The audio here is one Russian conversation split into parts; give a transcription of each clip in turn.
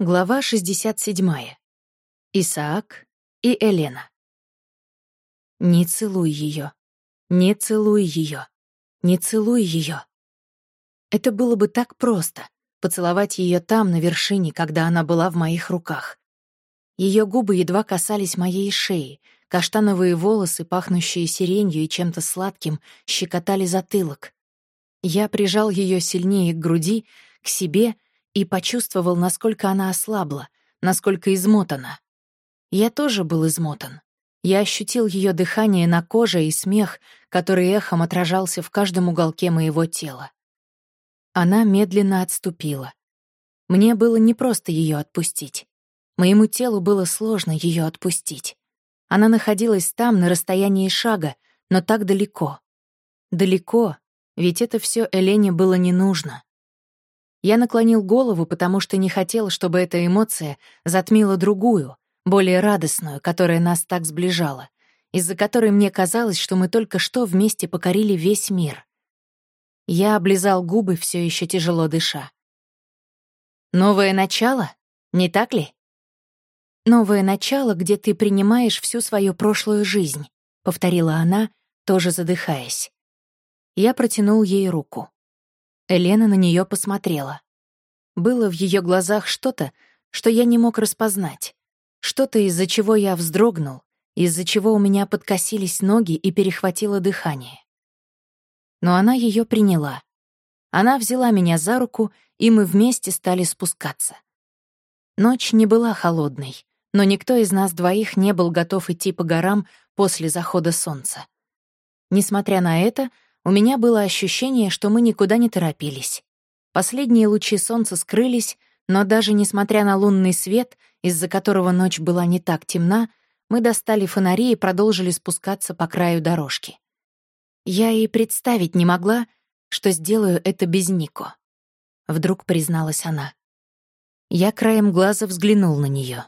Глава 67. Исаак и Елена. Не целуй ее, не целуй ее, не целуй ее. Это было бы так просто — поцеловать ее там, на вершине, когда она была в моих руках. Ее губы едва касались моей шеи, каштановые волосы, пахнущие сиренью и чем-то сладким, щекотали затылок. Я прижал ее сильнее к груди, к себе — и почувствовал, насколько она ослабла, насколько измотана. Я тоже был измотан. Я ощутил ее дыхание на коже и смех, который эхом отражался в каждом уголке моего тела. Она медленно отступила. Мне было непросто ее отпустить. Моему телу было сложно ее отпустить. Она находилась там, на расстоянии шага, но так далеко. Далеко, ведь это все Элене было не нужно. Я наклонил голову, потому что не хотел, чтобы эта эмоция затмила другую, более радостную, которая нас так сближала, из-за которой мне казалось, что мы только что вместе покорили весь мир. Я облизал губы, все еще тяжело дыша. «Новое начало? Не так ли?» «Новое начало, где ты принимаешь всю свою прошлую жизнь», — повторила она, тоже задыхаясь. Я протянул ей руку. Елена на нее посмотрела. Было в ее глазах что-то, что я не мог распознать. Что-то, из-за чего я вздрогнул, из-за чего у меня подкосились ноги и перехватило дыхание. Но она ее приняла. Она взяла меня за руку, и мы вместе стали спускаться. Ночь не была холодной, но никто из нас двоих не был готов идти по горам после захода солнца. Несмотря на это, у меня было ощущение, что мы никуда не торопились. Последние лучи солнца скрылись, но даже несмотря на лунный свет, из-за которого ночь была не так темна, мы достали фонари и продолжили спускаться по краю дорожки. Я и представить не могла, что сделаю это без Нико. Вдруг призналась она. Я краем глаза взглянул на нее.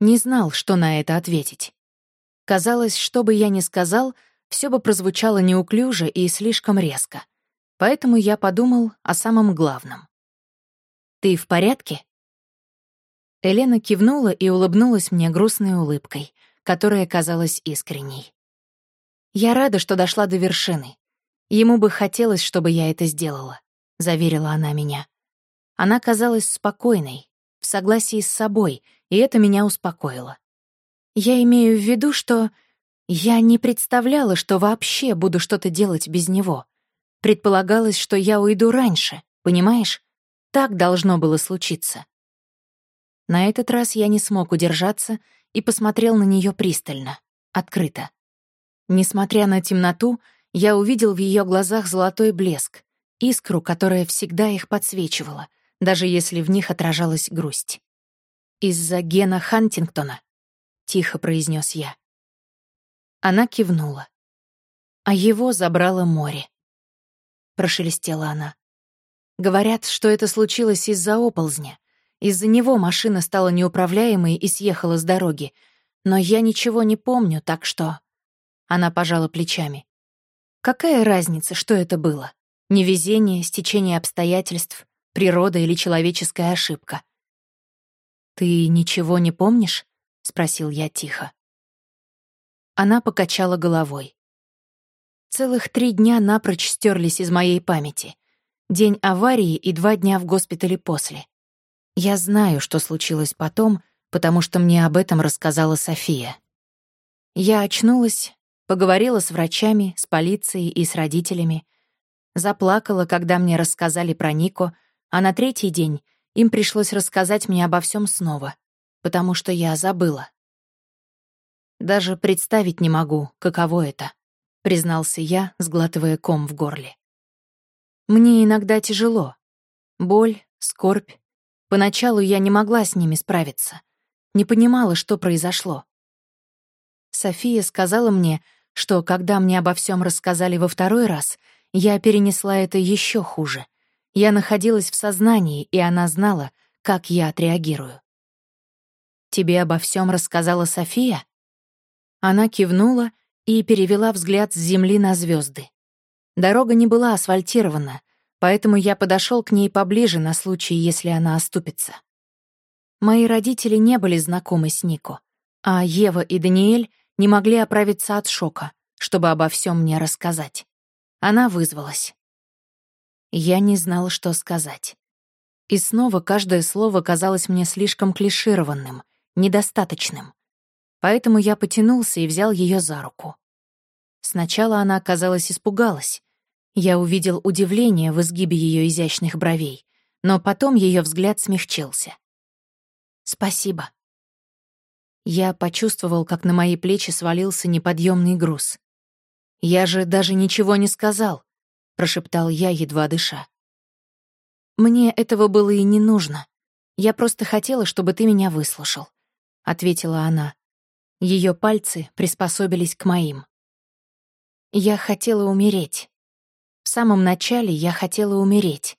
Не знал, что на это ответить. Казалось, что бы я ни сказал — все бы прозвучало неуклюже и слишком резко. Поэтому я подумал о самом главном. «Ты в порядке?» Елена кивнула и улыбнулась мне грустной улыбкой, которая казалась искренней. «Я рада, что дошла до вершины. Ему бы хотелось, чтобы я это сделала», — заверила она меня. Она казалась спокойной, в согласии с собой, и это меня успокоило. Я имею в виду, что я не представляла, что вообще буду что-то делать без него. Предполагалось, что я уйду раньше, понимаешь? Так должно было случиться. На этот раз я не смог удержаться и посмотрел на нее пристально, открыто. Несмотря на темноту, я увидел в ее глазах золотой блеск, искру, которая всегда их подсвечивала, даже если в них отражалась грусть. «Из-за Гена Хантингтона», — тихо произнес я. Она кивнула. А его забрало море. Прошелестела она. Говорят, что это случилось из-за оползня. Из-за него машина стала неуправляемой и съехала с дороги. Но я ничего не помню, так что... Она пожала плечами. Какая разница, что это было? Невезение, стечение обстоятельств, природа или человеческая ошибка? «Ты ничего не помнишь?» — спросил я тихо. Она покачала головой. Целых три дня напрочь стерлись из моей памяти. День аварии и два дня в госпитале после. Я знаю, что случилось потом, потому что мне об этом рассказала София. Я очнулась, поговорила с врачами, с полицией и с родителями. Заплакала, когда мне рассказали про Нико, а на третий день им пришлось рассказать мне обо всем снова, потому что я забыла. Даже представить не могу, каково это, признался я, сглатывая ком в горле. Мне иногда тяжело. Боль, скорбь. Поначалу я не могла с ними справиться. Не понимала, что произошло. София сказала мне, что когда мне обо всем рассказали во второй раз, я перенесла это еще хуже. Я находилась в сознании, и она знала, как я отреагирую. «Тебе обо всем рассказала София?» Она кивнула и перевела взгляд с земли на звезды. Дорога не была асфальтирована, поэтому я подошел к ней поближе на случай, если она оступится. Мои родители не были знакомы с Нико, а Ева и Даниэль не могли оправиться от шока, чтобы обо всем мне рассказать. Она вызвалась. Я не знала, что сказать. И снова каждое слово казалось мне слишком клишированным, недостаточным. Поэтому я потянулся и взял ее за руку. Сначала она, казалось, испугалась. Я увидел удивление в изгибе ее изящных бровей, но потом ее взгляд смягчился. «Спасибо». Я почувствовал, как на мои плечи свалился неподъемный груз. «Я же даже ничего не сказал», — прошептал я, едва дыша. «Мне этого было и не нужно. Я просто хотела, чтобы ты меня выслушал», — ответила она. Ее пальцы приспособились к моим. Я хотела умереть. В самом начале я хотела умереть.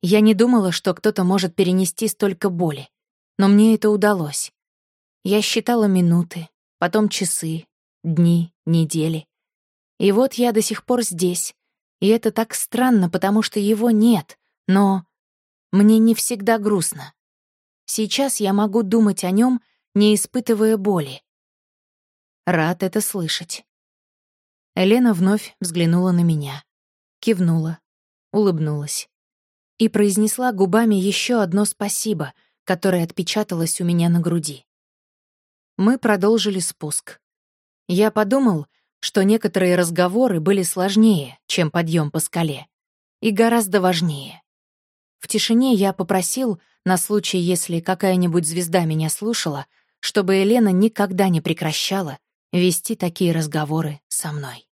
Я не думала, что кто-то может перенести столько боли. Но мне это удалось. Я считала минуты, потом часы, дни, недели. И вот я до сих пор здесь. И это так странно, потому что его нет. Но мне не всегда грустно. Сейчас я могу думать о нем, не испытывая боли. Рад это слышать. Елена вновь взглянула на меня, кивнула, улыбнулась и произнесла губами еще одно спасибо, которое отпечаталось у меня на груди. Мы продолжили спуск. Я подумал, что некоторые разговоры были сложнее, чем подъем по скале, и гораздо важнее. В тишине я попросил, на случай, если какая-нибудь звезда меня слушала, чтобы Елена никогда не прекращала вести такие разговоры со мной.